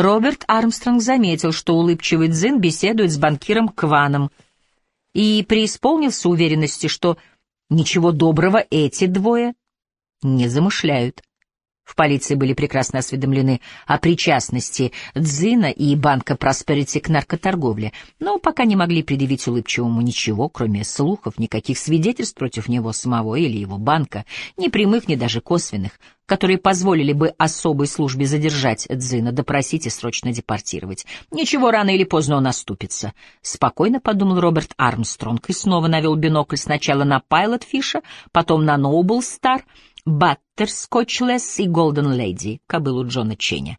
Роберт Армстронг заметил, что улыбчивый Дзин беседует с банкиром Кваном, и преисполнился уверенности, что ничего доброго эти двое не замышляют. В полиции были прекрасно осведомлены о причастности Дзина и банка Просперити к наркоторговле, но пока не могли предъявить улыбчивому ничего, кроме слухов, никаких свидетельств против него самого или его банка, ни прямых, ни даже косвенных, которые позволили бы особой службе задержать Дзина, допросить и срочно депортировать. Ничего, рано или поздно он оступится. Спокойно подумал Роберт Армстронг и снова навел бинокль сначала на Пайлот Фиша, потом на Ноубл Стар — Баттер, Скотчлесс и Голден Леди, кобылу Джона Ченя.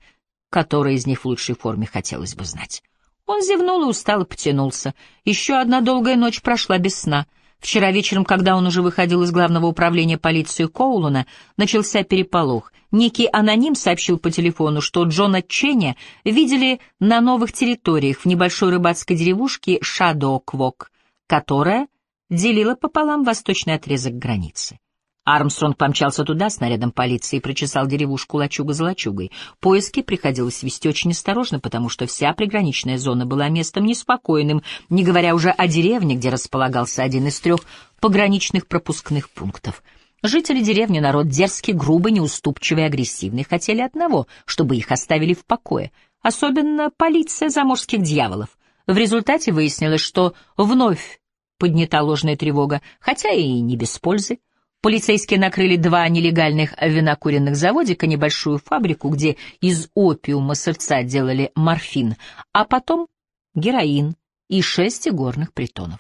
Которая из них в лучшей форме, хотелось бы знать. Он зевнул и устало потянулся. Еще одна долгая ночь прошла без сна. Вчера вечером, когда он уже выходил из главного управления полиции Коулуна, начался переполох. Некий аноним сообщил по телефону, что Джона Ченя видели на новых территориях в небольшой рыбацкой деревушке Шадооквок, которая делила пополам восточный отрезок границы. Армстронг помчался туда с нарядом полиции и прочесал деревушку лачуга за лачугой. Поиски приходилось вести очень осторожно, потому что вся приграничная зона была местом неспокойным, не говоря уже о деревне, где располагался один из трех пограничных пропускных пунктов. Жители деревни — народ дерзкий, грубый, неуступчивый, агрессивный, хотели одного, чтобы их оставили в покое. Особенно полиция заморских дьяволов. В результате выяснилось, что вновь поднята ложная тревога, хотя и не без пользы. Полицейские накрыли два нелегальных винокуренных заводика, небольшую фабрику, где из опиума сырца делали морфин, а потом героин и шесть горных притонов.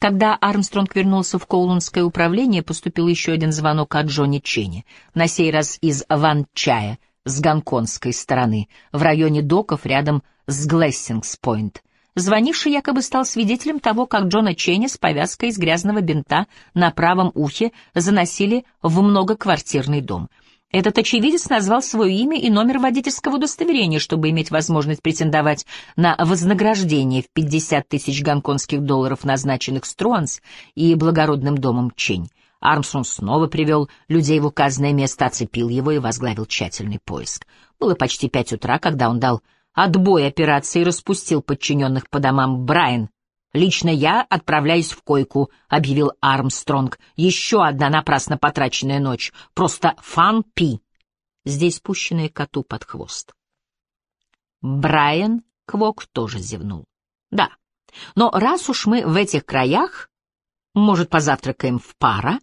Когда Армстронг вернулся в Коулунское управление, поступил еще один звонок от Джонни Ченни, на сей раз из Ван-Чая, с гонконгской стороны, в районе доков рядом с Глессингс-Пойнт. Звонивший якобы стал свидетелем того, как Джона Ченни с повязкой из грязного бинта на правом ухе заносили в многоквартирный дом. Этот очевидец назвал свое имя и номер водительского удостоверения, чтобы иметь возможность претендовать на вознаграждение в 50 тысяч гонконгских долларов, назначенных Струанс и благородным домом Чень. Армстронг снова привел людей в указанное место, оцепил его и возглавил тщательный поиск. Было почти пять утра, когда он дал отбой операции распустил подчиненных по домам Брайан. «Лично я отправляюсь в койку», — объявил Армстронг. «Еще одна напрасно потраченная ночь. Просто фан-пи». Здесь пущенные коту под хвост. Брайан Квок тоже зевнул. «Да, но раз уж мы в этих краях, может, позавтракаем в пара,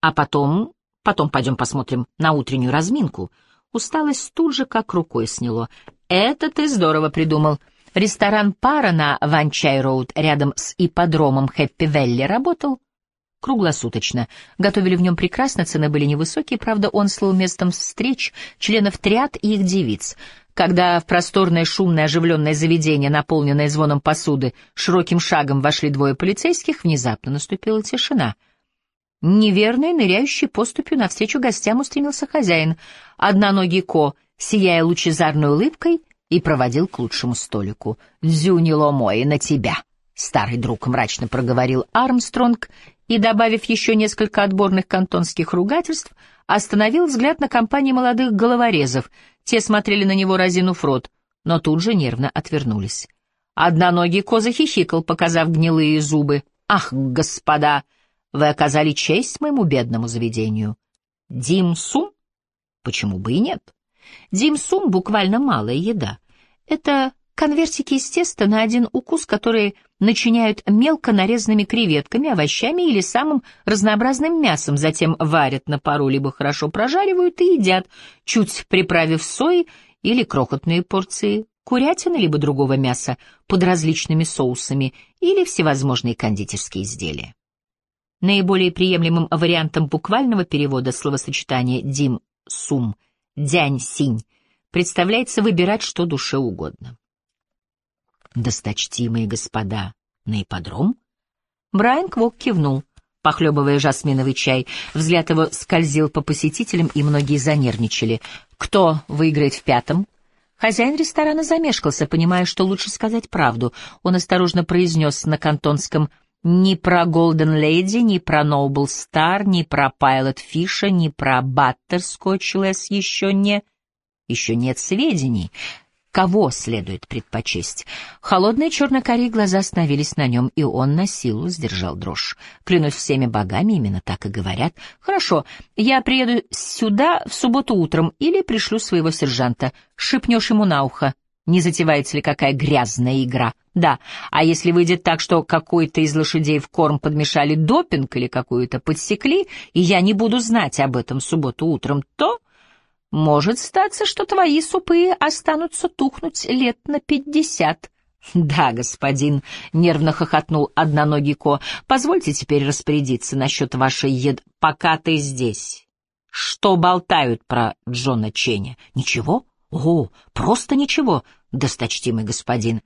а потом... потом пойдем посмотрим на утреннюю разминку». Усталость тут же как рукой сняло. «Это ты здорово придумал. Ресторан «Пара» на Ванчай-Роуд рядом с ипподромом Хэппи-Велли работал?» Круглосуточно. Готовили в нем прекрасно, цены были невысокие, правда, он слыл местом встреч членов триад и их девиц. Когда в просторное, шумное, оживленное заведение, наполненное звоном посуды, широким шагом вошли двое полицейских, внезапно наступила тишина. Неверной, ныряющей поступью навстречу гостям устремился хозяин. Одноногий Ко сияя лучезарной улыбкой, и проводил к лучшему столику. «Дзюнило мой, на тебя!» — старый друг мрачно проговорил Армстронг и, добавив еще несколько отборных кантонских ругательств, остановил взгляд на компании молодых головорезов. Те смотрели на него, разинув рот, но тут же нервно отвернулись. Одноногий коза хихикал, показав гнилые зубы. «Ах, господа, вы оказали честь моему бедному заведению!» «Дим Сум? Почему бы и нет?» Димсум — буквально малая еда. Это конвертики из теста на один укус, которые начиняют мелко нарезанными креветками, овощами или самым разнообразным мясом, затем варят на пару, либо хорошо прожаривают и едят, чуть приправив сои или крохотные порции курятины либо другого мяса под различными соусами или всевозможные кондитерские изделия. Наиболее приемлемым вариантом буквального перевода словосочетания «дим-сум» дянь-синь, представляется выбирать что душе угодно. Досточтимые господа, на ипподром? Брайан Квок кивнул, похлебывая жасминовый чай. Взгляд его скользил по посетителям, и многие занервничали. Кто выиграет в пятом? Хозяин ресторана замешкался, понимая, что лучше сказать правду. Он осторожно произнес на кантонском ни про Голден Леди, ни про Ноубл Стар, ни про Пайлот Фиша, ни про Баттер Скотчлес еще не... Еще нет сведений. Кого следует предпочесть? Холодные черно-карие глаза остановились на нем, и он на силу сдержал дрожь. Клянусь всеми богами, именно так и говорят. Хорошо, я приеду сюда в субботу утром или пришлю своего сержанта. Шипнешь ему на ухо. Не затевается ли какая грязная игра? Да, а если выйдет так, что какой-то из лошадей в корм подмешали допинг или какую-то подсекли, и я не буду знать об этом субботу утром, то может статься, что твои супы останутся тухнуть лет на пятьдесят. «Да, господин», — нервно хохотнул одноногий Ко, — «позвольте теперь распорядиться насчет вашей ед... Пока ты здесь. Что болтают про Джона Ченя? Ничего? О, просто ничего, досточтимый господин».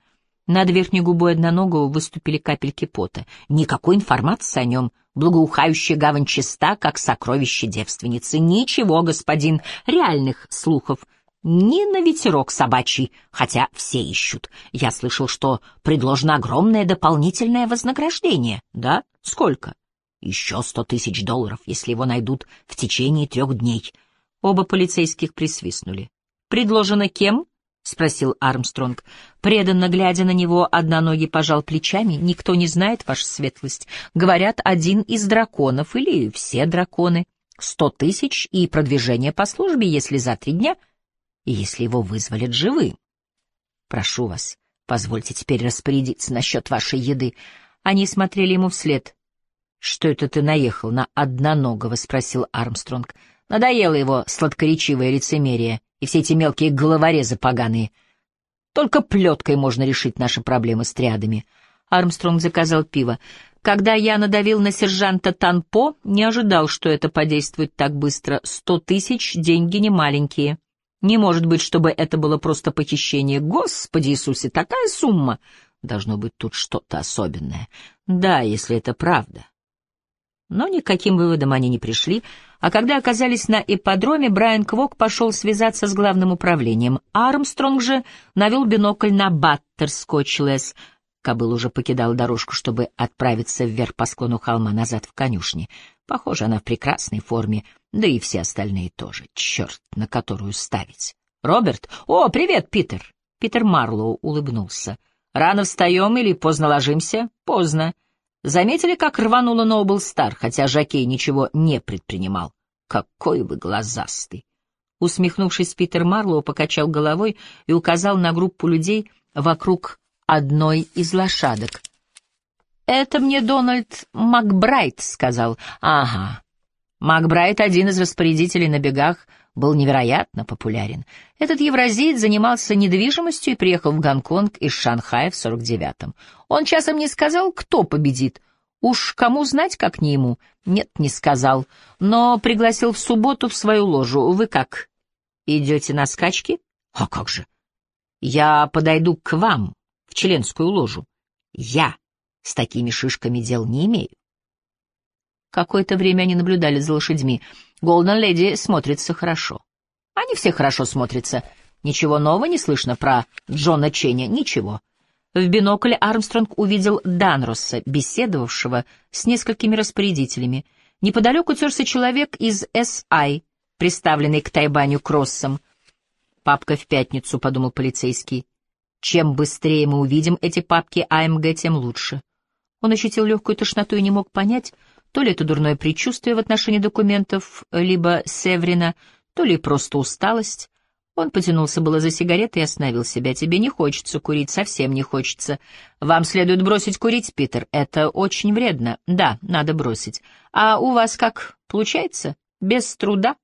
Над верхней губой одноногого выступили капельки пота. Никакой информации о нем благоухающая гавань чиста, как сокровище девственницы. Ничего, господин, реальных слухов. Ни на ветерок собачий, хотя все ищут. Я слышал, что предложено огромное дополнительное вознаграждение. Да? Сколько? Еще сто тысяч долларов, если его найдут в течение трех дней. Оба полицейских присвистнули. Предложено кем? — спросил Армстронг. Преданно глядя на него, одноногий пожал плечами. «Никто не знает, ваша светлость. Говорят, один из драконов или все драконы. Сто тысяч и продвижение по службе, если за три дня, и если его вызволят живым. Прошу вас, позвольте теперь распорядиться насчет вашей еды». Они смотрели ему вслед. «Что это ты наехал на одноногого?» — спросил Армстронг. «Надоело его сладкоречивое лицемерие» и все эти мелкие головорезы поганые. Только плеткой можно решить наши проблемы с триадами. Армстронг заказал пиво. Когда я надавил на сержанта Танпо, не ожидал, что это подействует так быстро. Сто тысяч — деньги не маленькие. Не может быть, чтобы это было просто похищение. Господи Иисусе, такая сумма! Должно быть тут что-то особенное. Да, если это правда. Но никаким выводом они не пришли, а когда оказались на ипподроме, Брайан Квок пошел связаться с главным управлением. Армстронг же навел бинокль на Баттер-Скотчлес. Кобыл уже покидал дорожку, чтобы отправиться вверх по склону холма назад в конюшни. Похоже, она в прекрасной форме, да и все остальные тоже. Черт, на которую ставить. «Роберт? О, привет, Питер!» Питер Марлоу улыбнулся. «Рано встаем или поздно ложимся?» «Поздно. Заметили, как рванула Нобл Стар, хотя Жакей ничего не предпринимал? Какой вы глазастый! Усмехнувшись, Питер Марлоу покачал головой и указал на группу людей вокруг одной из лошадок. «Это мне Дональд Макбрайт сказал». «Ага. Макбрайт — один из распорядителей на бегах был невероятно популярен. Этот евразиец занимался недвижимостью и приехал в Гонконг из Шанхая в 49-м. Он часом не сказал, кто победит. Уж кому знать, как не ему? Нет, не сказал. Но пригласил в субботу в свою ложу. Вы как, идете на скачки? А как же? Я подойду к вам, в членскую ложу. Я с такими шишками дел не имею. Какое-то время они наблюдали за лошадьми. Голден Леди смотрится хорошо. Они все хорошо смотрятся. Ничего нового не слышно про Джона Ченни, ничего. В бинокль Армстронг увидел Данроса, беседовавшего с несколькими распорядителями. Неподалеку терся человек из С.I., приставленный к Тайбаню Кроссом. «Папка в пятницу», — подумал полицейский. «Чем быстрее мы увидим эти папки АМГ, тем лучше». Он ощутил легкую тошноту и не мог понять, то ли это дурное предчувствие в отношении документов, либо Севрина, то ли просто усталость. Он потянулся было за сигаретой и остановил себя. «Тебе не хочется курить, совсем не хочется. Вам следует бросить курить, Питер. Это очень вредно. Да, надо бросить. А у вас как, получается? Без труда?»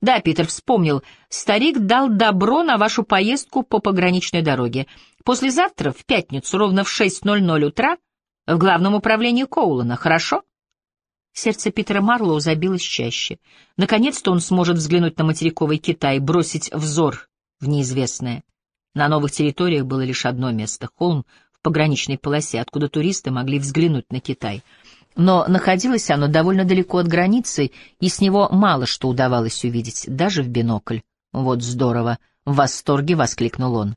«Да, Питер вспомнил. Старик дал добро на вашу поездку по пограничной дороге. Послезавтра, в пятницу, ровно в 6.00 утра, в главном управлении Коулана. Хорошо?» Сердце Питера Марлоу забилось чаще. Наконец-то он сможет взглянуть на материковый Китай, бросить взор в неизвестное. На новых территориях было лишь одно место — холм в пограничной полосе, откуда туристы могли взглянуть на Китай. Но находилось оно довольно далеко от границы, и с него мало что удавалось увидеть, даже в бинокль. «Вот здорово!» — в восторге воскликнул он.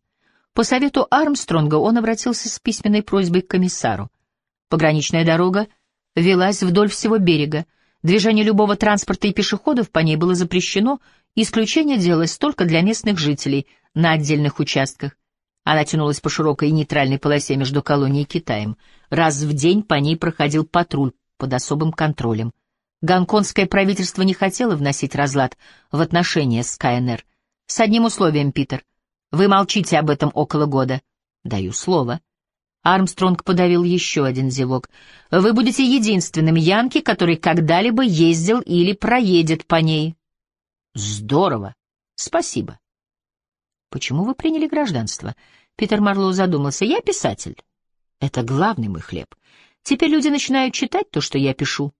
По совету Армстронга он обратился с письменной просьбой к комиссару. Пограничная дорога велась вдоль всего берега. Движение любого транспорта и пешеходов по ней было запрещено, исключение делалось только для местных жителей на отдельных участках. Она тянулась по широкой нейтральной полосе между колонией и Китаем. Раз в день по ней проходил патруль под особым контролем. Гонконгское правительство не хотело вносить разлад в отношения с КНР. С одним условием, Питер. Вы молчите об этом около года. Даю слово. Армстронг подавил еще один зевок. Вы будете единственным янки, который когда-либо ездил или проедет по ней. Здорово. Спасибо. Почему вы приняли гражданство? Питер Марлоу задумался. Я писатель. Это главный мой хлеб. Теперь люди начинают читать то, что я пишу.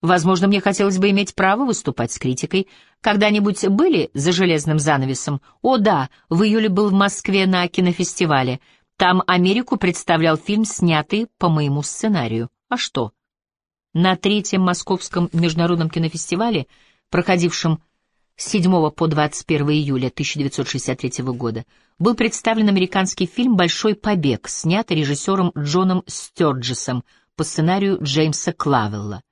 Возможно, мне хотелось бы иметь право выступать с критикой. Когда-нибудь были за железным занавесом? О, да, в июле был в Москве на кинофестивале. Там Америку представлял фильм, снятый по моему сценарию. А что? На третьем Московском международном кинофестивале, проходившем с 7 по 21 июля 1963 года, был представлен американский фильм «Большой побег», снятый режиссером Джоном Стёрджесом по сценарию Джеймса Клавелла.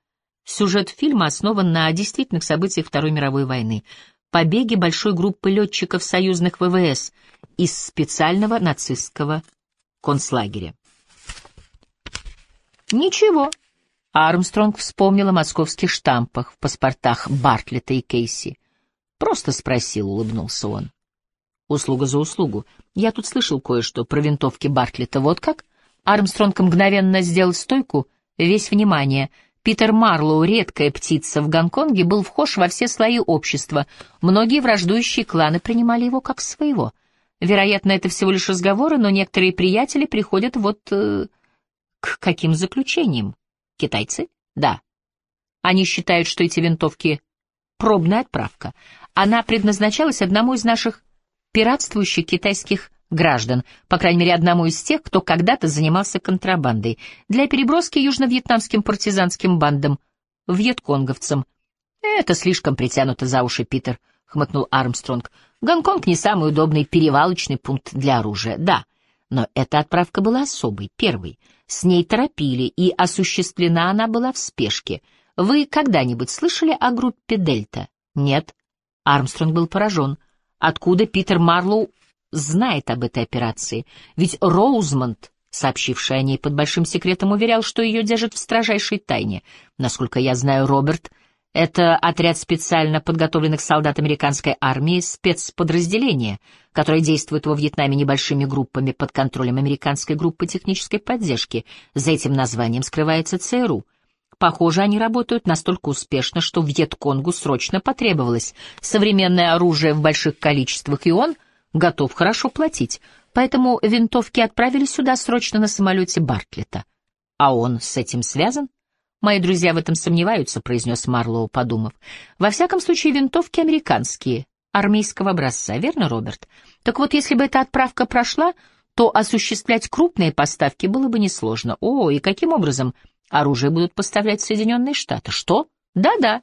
Сюжет фильма основан на действительных событиях Второй мировой войны. Побеги большой группы летчиков союзных ВВС из специального нацистского концлагеря. Ничего. Армстронг вспомнил о московских штампах в паспортах Бартлета и Кейси. Просто спросил, улыбнулся он. Услуга за услугу. Я тут слышал кое-что про винтовки Бартлета. Вот как? Армстронг мгновенно сделал стойку, весь внимание — Питер Марлоу, редкая птица в Гонконге, был вхож во все слои общества. Многие враждующие кланы принимали его как своего. Вероятно, это всего лишь разговоры, но некоторые приятели приходят вот э, к каким заключениям? Китайцы? Да. Они считают, что эти винтовки — пробная отправка. Она предназначалась одному из наших пиратствующих китайских граждан, по крайней мере одному из тех, кто когда-то занимался контрабандой, для переброски южно-вьетнамским партизанским бандам, вьетконговцам. «Это слишком притянуто за уши, Питер», — хмыкнул Армстронг. «Гонконг не самый удобный перевалочный пункт для оружия, да, но эта отправка была особой, первой. С ней торопили, и осуществлена она была в спешке. Вы когда-нибудь слышали о группе «Дельта»? Нет. Армстронг был поражен. Откуда Питер Марлоу знает об этой операции, ведь Роузмонд, сообщивший о ней под большим секретом, уверял, что ее держат в строжайшей тайне. Насколько я знаю, Роберт — это отряд специально подготовленных солдат американской армии, спецподразделения, которое действует во Вьетнаме небольшими группами под контролем американской группы технической поддержки. За этим названием скрывается ЦРУ. Похоже, они работают настолько успешно, что Вьетконгу срочно потребовалось современное оружие в больших количествах, и он — готов хорошо платить, поэтому винтовки отправили сюда срочно на самолете Бартлета. А он с этим связан? Мои друзья в этом сомневаются, произнес Марлоу, подумав. Во всяком случае, винтовки американские, армейского образца, верно, Роберт? Так вот, если бы эта отправка прошла, то осуществлять крупные поставки было бы несложно. О, и каким образом оружие будут поставлять Соединенные Штаты? Что? Да-да.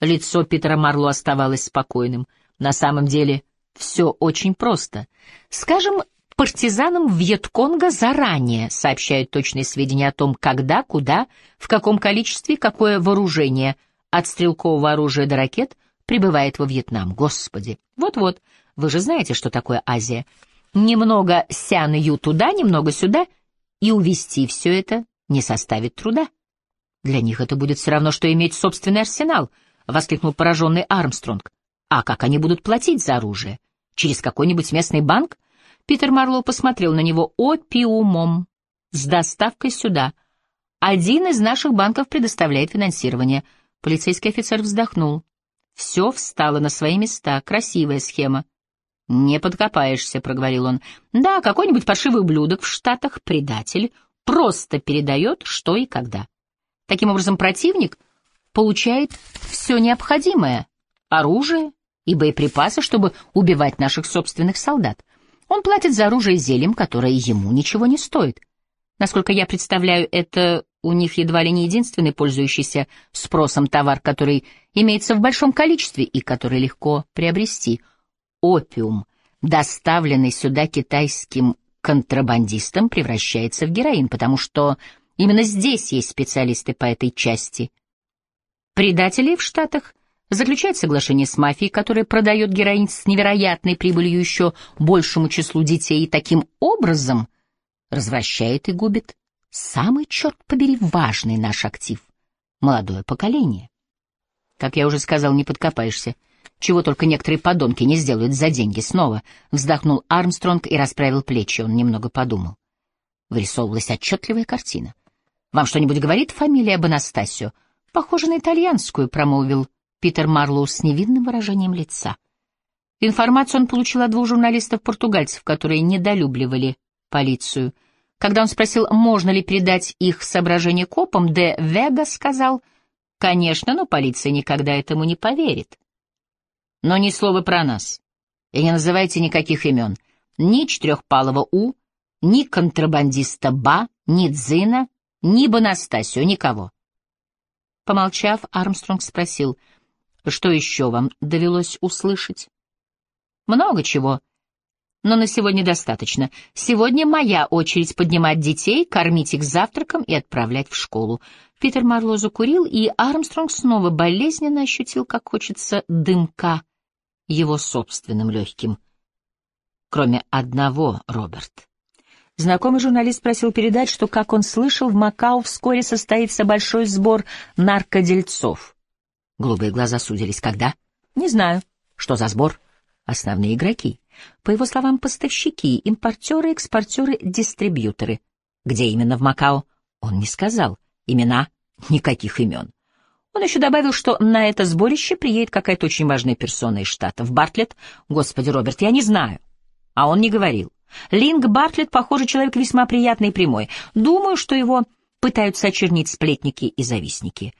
Лицо Питера Марло оставалось спокойным. На самом деле, все очень просто. Скажем, партизанам Вьетконга заранее сообщают точные сведения о том, когда, куда, в каком количестве, какое вооружение, от стрелкового оружия до ракет, прибывает во Вьетнам. Господи! Вот-вот, вы же знаете, что такое Азия. Немного сян-ю туда, немного сюда, и увести все это не составит труда. Для них это будет все равно, что иметь собственный арсенал, — воскликнул пораженный Армстронг. А как они будут платить за оружие? Через какой-нибудь местный банк? Питер Марлоу посмотрел на него опиумом. С доставкой сюда. Один из наших банков предоставляет финансирование. Полицейский офицер вздохнул. Все встало на свои места. Красивая схема. «Не подкопаешься», — проговорил он. «Да, какой-нибудь паршивый ублюдок в Штатах, предатель, просто передает, что и когда. Таким образом, противник получает все необходимое — оружие, и боеприпасы, чтобы убивать наших собственных солдат. Он платит за оружие зельем, которое ему ничего не стоит. Насколько я представляю, это у них едва ли не единственный пользующийся спросом товар, который имеется в большом количестве и который легко приобрести. Опиум, доставленный сюда китайским контрабандистам, превращается в героин, потому что именно здесь есть специалисты по этой части. Предателей в Штатах заключает соглашение с мафией, которая продает героин с невероятной прибылью еще большему числу детей, и таким образом развращает и губит самый, черт побери, важный наш актив — молодое поколение. Как я уже сказал, не подкопаешься. Чего только некоторые подонки не сделают за деньги снова. Вздохнул Армстронг и расправил плечи, он немного подумал. Вырисовывалась отчетливая картина. «Вам что-нибудь говорит фамилия Бонастасио?» «Похоже на итальянскую», — промолвил Питер Марлоу с невинным выражением лица. Информацию он получил от двух журналистов-португальцев, которые недолюбливали полицию. Когда он спросил, можно ли передать их соображения копам, Де Вега сказал, «Конечно, но полиция никогда этому не поверит». Но ни слова про нас. И не называйте никаких имен. Ни четырехпалого У, ни контрабандиста Ба, ни Дзина, ни Бонастасио, никого. Помолчав, Армстронг спросил, что еще вам довелось услышать? Много чего. Но на сегодня достаточно. Сегодня моя очередь поднимать детей, кормить их завтраком и отправлять в школу. Питер Марло закурил, и Армстронг снова болезненно ощутил, как хочется дымка его собственным легким. Кроме одного, Роберт. Знакомый журналист просил передать, что, как он слышал, в Макао вскоре состоится большой сбор наркодельцов. Голубые глаза судились. Когда? Не знаю. Что за сбор? Основные игроки. По его словам, поставщики, импортеры, экспортеры, дистрибьюторы. Где именно в Макао? Он не сказал. Имена? Никаких имен. Он еще добавил, что на это сборище приедет какая-то очень важная персона из Штатов. Бартлетт? Господи, Роберт, я не знаю. А он не говорил. Линк Бартлетт, похоже, человек весьма приятный и прямой. Думаю, что его пытаются очернить сплетники и завистники.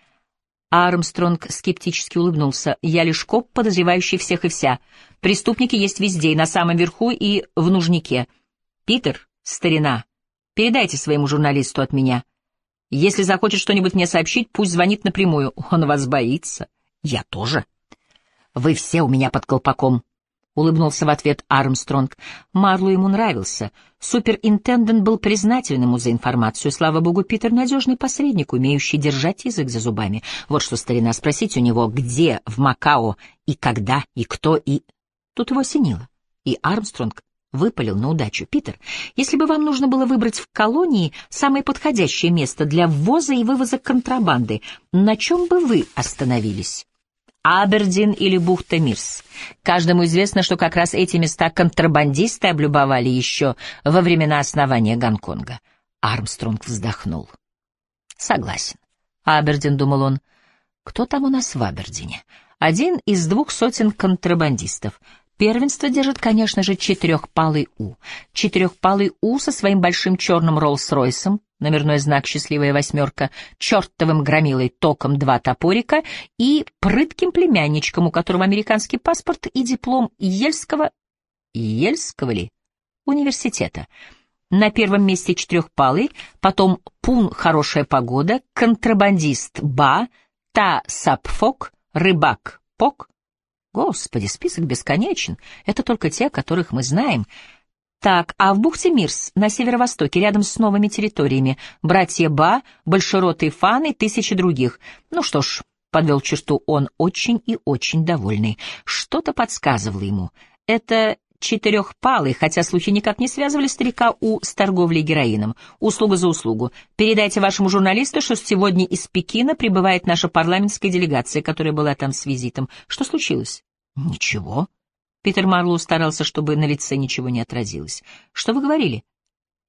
Армстронг скептически улыбнулся. «Я лишь коп, подозревающий всех и вся. Преступники есть везде, и на самом верху, и в нужнике. Питер, старина, передайте своему журналисту от меня. Если захочет что-нибудь мне сообщить, пусть звонит напрямую. Он вас боится. Я тоже. Вы все у меня под колпаком. — улыбнулся в ответ Армстронг. Марлу ему нравился. Суперинтендент был признателен ему за информацию. Слава богу, Питер — надежный посредник, умеющий держать язык за зубами. Вот что, старина, спросить у него, где в Макао, и когда, и кто, и... Тут его осенило. И Армстронг выпалил на удачу. «Питер, если бы вам нужно было выбрать в колонии самое подходящее место для ввоза и вывоза контрабанды, на чем бы вы остановились?» Абердин или бухта Мирс. Каждому известно, что как раз эти места контрабандисты облюбовали еще во времена основания Гонконга. Армстронг вздохнул. Согласен. Абердин, думал он, кто там у нас в Абердине? Один из двух сотен контрабандистов. Первенство держит, конечно же, четырехпалый У. Четырехпалый У со своим большим черным Роллс-Ройсом, номерной знак «Счастливая восьмерка», чертовым громилой током два топорика и прытким племянничком, у которого американский паспорт и диплом Ельского... Ельского ли? Университета. На первом месте четырехпалый, потом Пун «Хорошая погода», контрабандист Ба, Та Сапфок, рыбак Пок, Господи, список бесконечен. Это только те, которых мы знаем. Так, а в бухте Мирс, на северо-востоке, рядом с новыми территориями, братья Ба, Большерот и Фан и тысячи других. Ну что ж, подвел черту он, очень и очень довольный. Что-то подсказывало ему. Это четырехпалый, хотя слухи никак не связывали старика У с торговлей героином. Услуга за услугу. Передайте вашему журналисту, что сегодня из Пекина прибывает наша парламентская делегация, которая была там с визитом. Что случилось? Ничего. Питер Марлоу старался, чтобы на лице ничего не отразилось. Что вы говорили?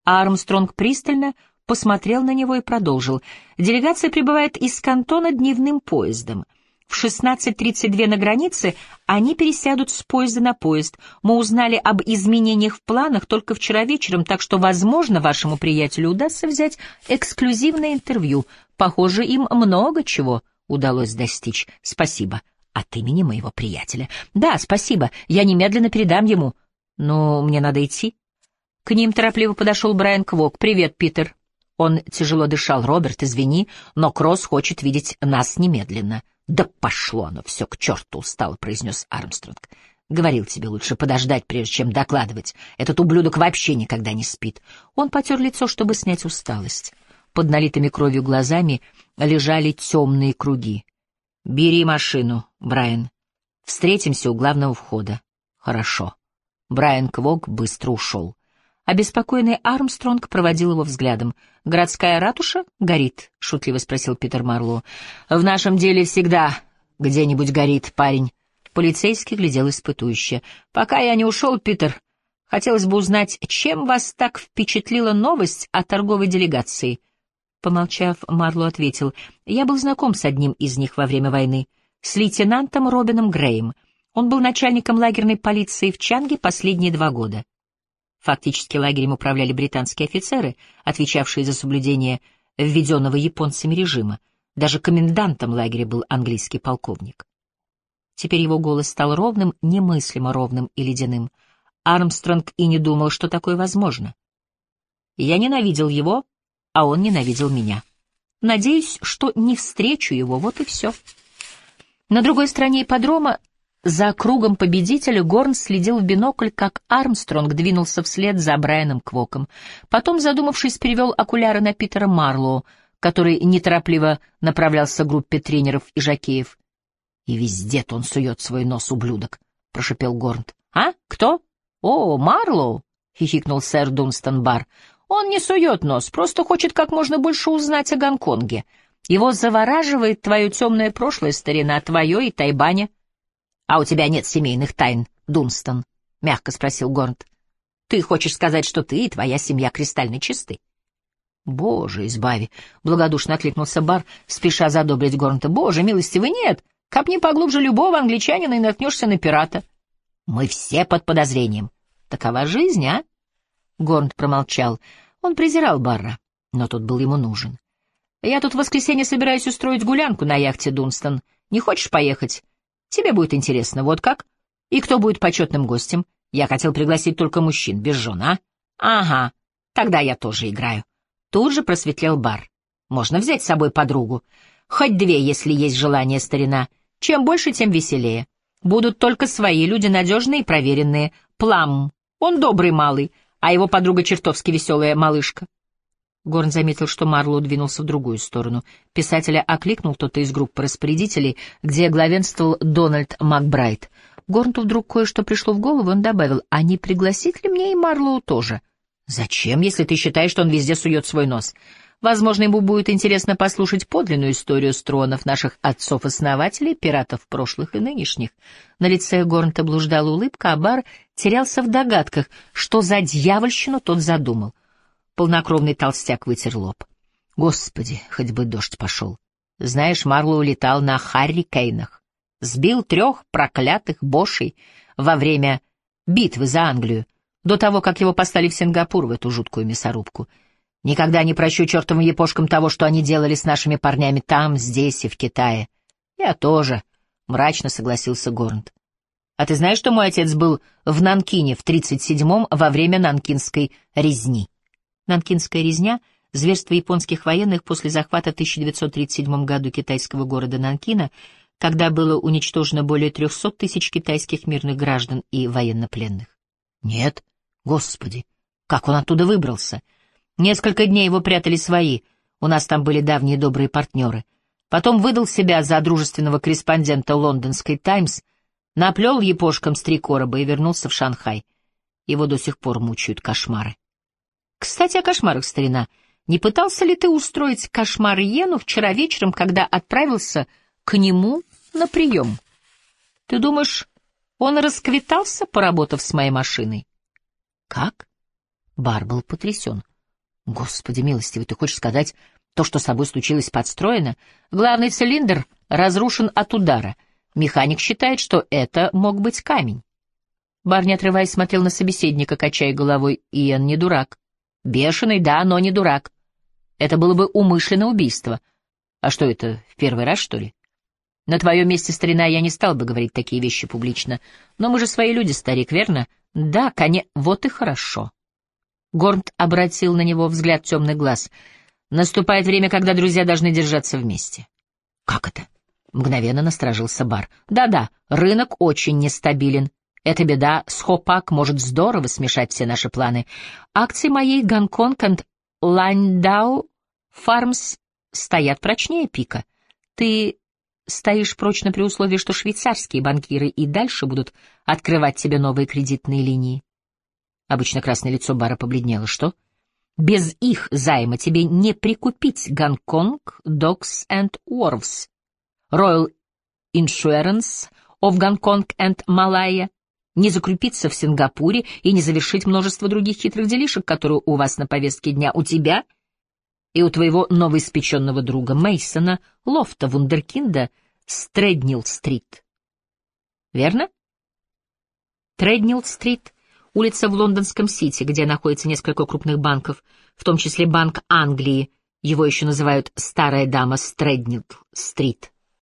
Армстронг пристально посмотрел на него и продолжил. Делегация прибывает из Кантона дневным поездом. В 16.32 на границе они пересядут с поезда на поезд. Мы узнали об изменениях в планах только вчера вечером, так что, возможно, вашему приятелю удастся взять эксклюзивное интервью. Похоже, им много чего удалось достичь. Спасибо от имени моего приятеля. Да, спасибо, я немедленно передам ему. Но мне надо идти. К ним торопливо подошел Брайан Квок. «Привет, Питер». Он тяжело дышал. «Роберт, извини, но Кросс хочет видеть нас немедленно». «Да пошло оно все к черту!» — устало произнес Армстронг. «Говорил тебе лучше подождать, прежде чем докладывать. Этот ублюдок вообще никогда не спит». Он потер лицо, чтобы снять усталость. Под налитыми кровью глазами лежали темные круги. «Бери машину, Брайан. Встретимся у главного входа». «Хорошо». Брайан Квок быстро ушел. Обеспокоенный Армстронг проводил его взглядом. «Городская ратуша горит?» — шутливо спросил Питер Марлоу. «В нашем деле всегда где-нибудь горит, парень». Полицейский глядел испытующе. «Пока я не ушел, Питер, хотелось бы узнать, чем вас так впечатлила новость о торговой делегации?» Помолчав, Марло ответил, «Я был знаком с одним из них во время войны, с лейтенантом Робином Греем. Он был начальником лагерной полиции в Чанге последние два года. Фактически лагерем управляли британские офицеры, отвечавшие за соблюдение введенного японцами режима. Даже комендантом лагеря был английский полковник. Теперь его голос стал ровным, немыслимо ровным и ледяным. Армстронг и не думал, что такое возможно. Я ненавидел его, а он ненавидел меня. Надеюсь, что не встречу его, вот и все. На другой стороне ипподрома за кругом победителя Горн следил в бинокль, как Армстронг двинулся вслед за Брайаном Квоком. Потом, задумавшись, перевел окуляры на Питера Марлоу, который неторопливо направлялся к группе тренеров и жакеев. «И везде-то он сует свой нос, ублюдок», — прошепел Горнт. «А? Кто? О, Марлоу!» — хихикнул сэр Дунстон Бар. «Он не сует нос, просто хочет как можно больше узнать о Гонконге. Его завораживает твое темное прошлое, старина, твое и Тайбаня. «А у тебя нет семейных тайн, Дунстон?» — мягко спросил Горнт. «Ты хочешь сказать, что ты и твоя семья кристально чисты?» «Боже, избави!» — благодушно откликнулся Бар, спеша задобрить Горнта. «Боже, милостивый, нет! Копни поглубже любого англичанина и наткнешься на пирата». «Мы все под подозрением. Такова жизнь, а?» Горнт промолчал. Он презирал Барра, но тот был ему нужен. «Я тут в воскресенье собираюсь устроить гулянку на яхте, Дунстон. Не хочешь поехать? Тебе будет интересно, вот как? И кто будет почетным гостем? Я хотел пригласить только мужчин, без жен, а? Ага, тогда я тоже играю. Тут же просветлел бар. Можно взять с собой подругу. Хоть две, если есть желание, старина. Чем больше, тем веселее. Будут только свои люди, надежные и проверенные. Плам. Он добрый малый, а его подруга чертовски веселая малышка. Горн заметил, что Марлоу двинулся в другую сторону. Писателя окликнул кто-то из группы распорядителей, где главенствовал Дональд Макбрайт. Горнту вдруг кое-что пришло в голову, он добавил, «А не пригласить ли мне и Марлоу тоже?» «Зачем, если ты считаешь, что он везде сует свой нос?» Возможно, ему будет интересно послушать подлинную историю стронов наших отцов-основателей, пиратов прошлых и нынешних. На лице Горнта блуждала улыбка, а Бар терялся в догадках, что за дьявольщину тот задумал — Полнокровный толстяк вытер лоб. Господи, хоть бы дождь пошел. Знаешь, Марлоу летал на Харри Кейнах. Сбил трех проклятых бошей во время битвы за Англию, до того, как его поставили в Сингапур в эту жуткую мясорубку. Никогда не прощу чертовым епошкам того, что они делали с нашими парнями там, здесь и в Китае. Я тоже, — мрачно согласился Горнт. А ты знаешь, что мой отец был в Нанкине в 37-м во время нанкинской резни? Нанкинская резня — зверство японских военных после захвата в 1937 году китайского города Нанкина, когда было уничтожено более 300 тысяч китайских мирных граждан и военнопленных. Нет, господи, как он оттуда выбрался? Несколько дней его прятали свои, у нас там были давние добрые партнеры. Потом выдал себя за дружественного корреспондента лондонской «Таймс», наплел епошкам с три короба и вернулся в Шанхай. Его до сих пор мучают кошмары. Кстати, о кошмарах, старина. Не пытался ли ты устроить кошмар Йену вчера вечером, когда отправился к нему на прием? Ты думаешь, он расквитался, поработав с моей машиной? Как? Бар был потрясен. Господи милостивый, ты хочешь сказать, то, что с собой случилось, подстроено? Главный цилиндр разрушен от удара. Механик считает, что это мог быть камень. Бар, не отрываясь, смотрел на собеседника, качая головой. Иэн не дурак. Бешеный, да, но не дурак. Это было бы умышленное убийство. А что это, в первый раз, что ли? На твоем месте, старина, я не стал бы говорить такие вещи публично. Но мы же свои люди, старик, верно? Да, коне... Вот и хорошо. Горнт обратил на него взгляд темный глаз. Наступает время, когда друзья должны держаться вместе. Как это? Мгновенно насторожился Бар. Да-да, рынок очень нестабилен. Эта беда с Хопак может здорово смешать все наши планы. Акции моей Гонконг and Ландау Фармс стоят прочнее пика. Ты стоишь прочно при условии, что швейцарские банкиры и дальше будут открывать тебе новые кредитные линии. Обычно красное лицо Бара побледнело. Что? Без их займа тебе не прикупить Гонконг, Docks and Wharves, Royal Insurance of Гонконг and Малайя, не закрепиться в Сингапуре и не завершить множество других хитрых делишек, которые у вас на повестке дня, у тебя и у твоего новоиспеченного друга Мейсона Лофта Вундеркинда с Треднил-стрит. Верно? Треднил-стрит — улица в лондонском Сити, где находится несколько крупных банков, в том числе Банк Англии, его еще называют «Старая дама с Треднил-стрит».